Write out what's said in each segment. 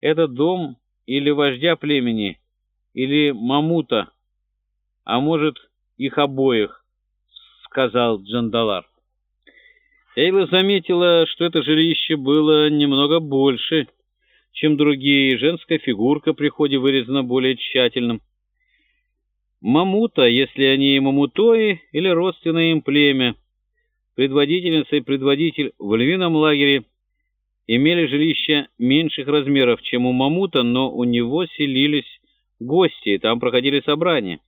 Это дом или вождя племени, или мамута, а может, их обоих, — сказал Джандалар. Эйла заметила, что это жилище было немного больше, чем другие, и женская фигурка при ходе вырезана более тщательным. Мамута, если они мамутои, или родственное им племя, предводительница и предводитель в львином лагере имели жилища меньших размеров, чем у Мамута, но у него селились гости, и там проходили собрания.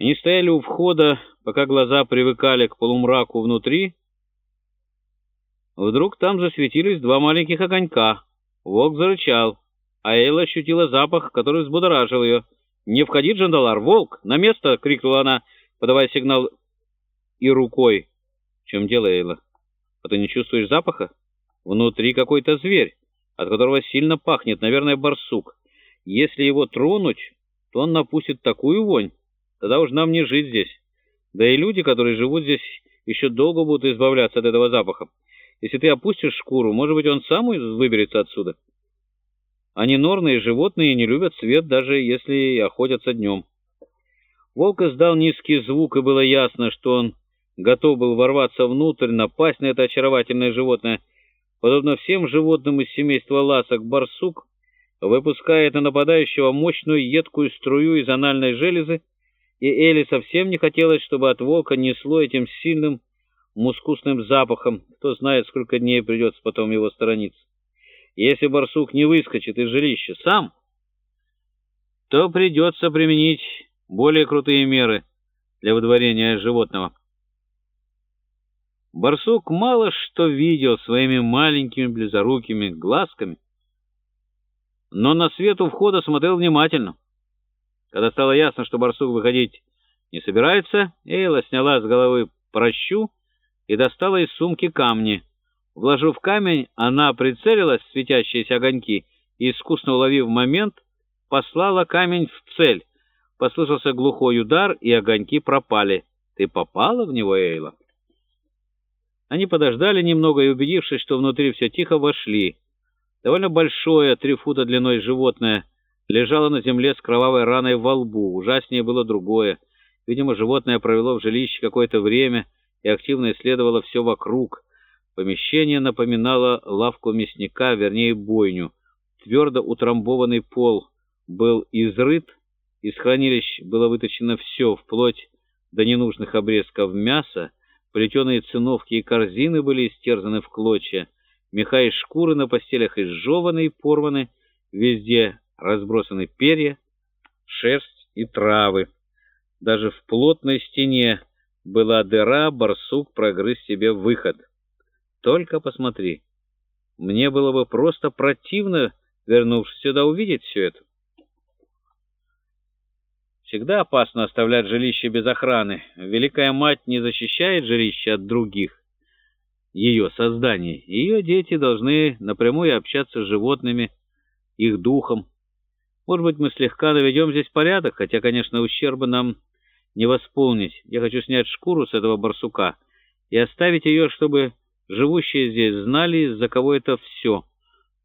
Они стояли у входа, пока глаза привыкали к полумраку внутри. Вдруг там засветились два маленьких огонька. Волк зарычал, а Эйла ощутила запах, который взбудоражил ее. «Не входи, Джандалар! Волк! На место!» — крикнула она, подавая сигнал и рукой. «В чем дело, Эйла? А ты не чувствуешь запаха? Внутри какой-то зверь, от которого сильно пахнет, наверное, барсук. Если его тронуть, то он напустит такую вонь, тогда уж нам не жить здесь. Да и люди, которые живут здесь, еще долго будут избавляться от этого запаха. Если ты опустишь шкуру, может быть, он сам выберется отсюда». Они норные животные не любят свет, даже если охотятся днем. Волк издал низкий звук, и было ясно, что он готов был ворваться внутрь, напасть на это очаровательное животное. Подобно всем животным из семейства ласок, барсук выпускает на нападающего мощную едкую струю из анальной железы, и Элли совсем не хотелось, чтобы от волка несло этим сильным мускусным запахом. Кто знает, сколько дней придется потом его сторониться. Если барсук не выскочит из жилища сам, то придется применить более крутые меры для выдворения животного. Барсук мало что видел своими маленькими близорукими глазками, но на свет у входа смотрел внимательно. Когда стало ясно, что барсук выходить не собирается, Эйла сняла с головы прощу и достала из сумки камни — Вложив камень, она прицелилась в светящиеся огоньки и, искусно уловив момент, послала камень в цель. Послышался глухой удар, и огоньки пропали. «Ты попала в него, Эйла?» Они подождали немного и, убедившись, что внутри все тихо, вошли. Довольно большое, три фута длиной животное, лежало на земле с кровавой раной во лбу. Ужаснее было другое. Видимо, животное провело в жилище какое-то время и активно исследовало все вокруг. Помещение напоминало лавку мясника, вернее бойню. Твердо утрамбованный пол был изрыт, из хранилищ было вытащено все, вплоть до ненужных обрезков мяса, плетеные циновки и корзины были истерзаны в клочья, меха и шкуры на постелях изжеваны и порваны, везде разбросаны перья, шерсть и травы. Даже в плотной стене была дыра, барсук прогрыз себе выход — только посмотри. Мне было бы просто противно, вернувшись сюда, увидеть все это. Всегда опасно оставлять жилище без охраны. Великая мать не защищает жилище от других, ее созданий. Ее дети должны напрямую общаться с животными, их духом. Может быть, мы слегка наведем здесь порядок, хотя, конечно, ущерба нам не восполнить. Я хочу снять шкуру с этого барсука и оставить ее, чтобы Живущие здесь знали, за кого это все.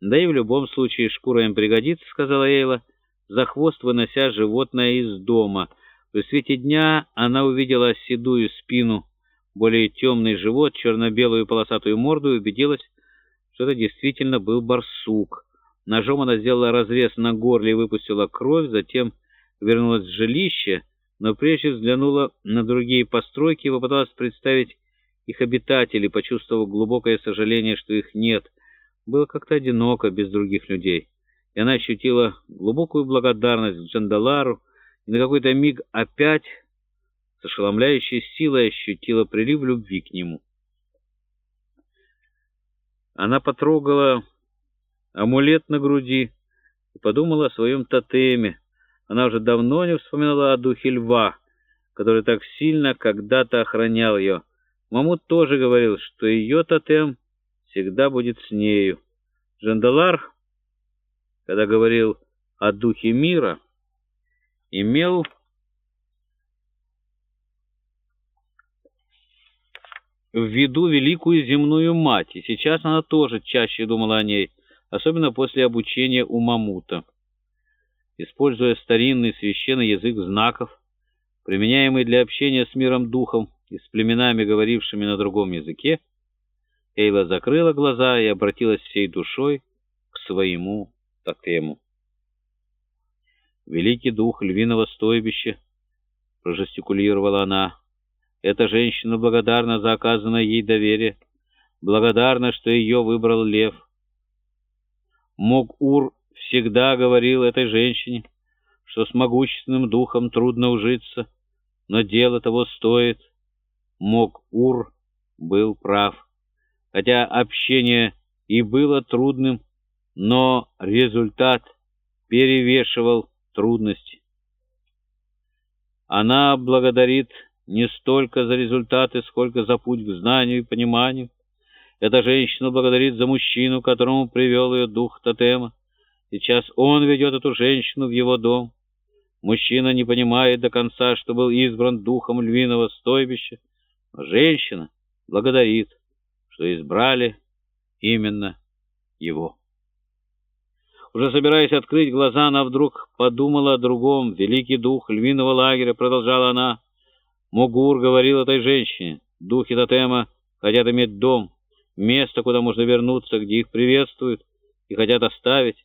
Да и в любом случае шкура им пригодится, сказала Эйла, за хвост вынося животное из дома. При свете дня она увидела седую спину, более темный живот, черно-белую полосатую морду и убедилась, что это действительно был барсук. Ножом она сделала разрез на горле и выпустила кровь, затем вернулась в жилище, но прежде взглянула на другие постройки и попыталась представить их обитатели, почувствовав глубокое сожаление, что их нет, было как-то одиноко без других людей. И она ощутила глубокую благодарность Джандалару, и на какой-то миг опять с ошеломляющей силой ощутила прилив любви к нему. Она потрогала амулет на груди и подумала о своем тотеме. Она уже давно не вспоминала о духе льва, который так сильно когда-то охранял ее. Мамут тоже говорил, что ее тотем всегда будет с нею. Джандалар, когда говорил о духе мира, имел в виду великую земную мать, и сейчас она тоже чаще думала о ней. особенно после обучения у мамута. Используя старинный священный язык знаков, применяемый для общения с миром духом и с племенами, говорившими на другом языке, Эйла закрыла глаза и обратилась всей душой к своему тотему. «Великий дух львиного стойбища», — прожестикулировала она, — «эта женщина благодарна за оказанное ей доверие, благодарна, что ее выбрал лев». Мог-Ур всегда говорил этой женщине, что с могущественным духом трудно ужиться, но дело того стоит. Мог-Ур был прав. Хотя общение и было трудным, но результат перевешивал трудности. Она благодарит не столько за результаты, сколько за путь к знанию и пониманию. Эта женщина благодарит за мужчину, которому привел ее дух тотема. Сейчас он ведет эту женщину в его дом. Мужчина не понимает до конца, что был избран духом львиного стойбища, но женщина благодарит, что избрали именно его. Уже собираясь открыть глаза, она вдруг подумала о другом. «Великий дух львиного лагеря», — продолжала она. Мугур говорил этой женщине. «Духи тотема хотят иметь дом, место, куда можно вернуться, где их приветствуют и хотят оставить.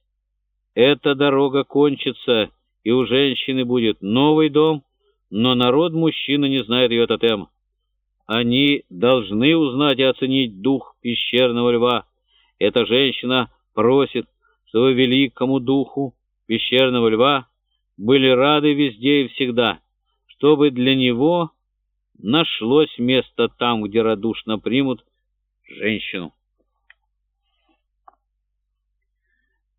Эта дорога кончится, и у женщины будет новый дом, но народ мужчины не знает ее тотема. Они должны узнать и оценить дух пещерного льва. Эта женщина просит, чтобы великому духу пещерного льва были рады везде и всегда, чтобы для него нашлось место там, где радушно примут женщину.